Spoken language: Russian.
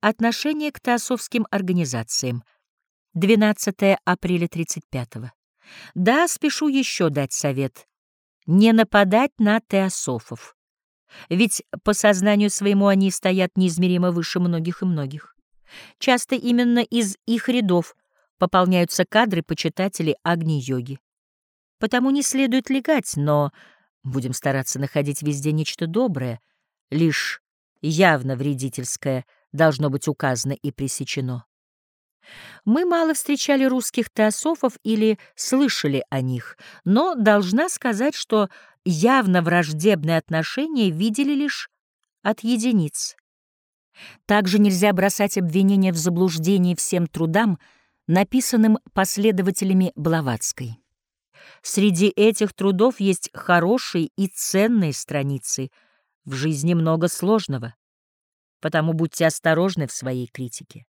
Отношение к теософским организациям. 12 апреля 35 -го. Да, спешу еще дать совет. Не нападать на теософов. Ведь по сознанию своему они стоят неизмеримо выше многих и многих. Часто именно из их рядов пополняются кадры почитателей Агни-йоги. Потому не следует легать, но будем стараться находить везде нечто доброе, лишь явно вредительское должно быть указано и пресечено. Мы мало встречали русских теософов или слышали о них, но должна сказать, что явно враждебное отношение видели лишь от единиц. Также нельзя бросать обвинения в заблуждении всем трудам, написанным последователями Блаватской. Среди этих трудов есть хорошие и ценные страницы. В жизни много сложного, потому будьте осторожны в своей критике.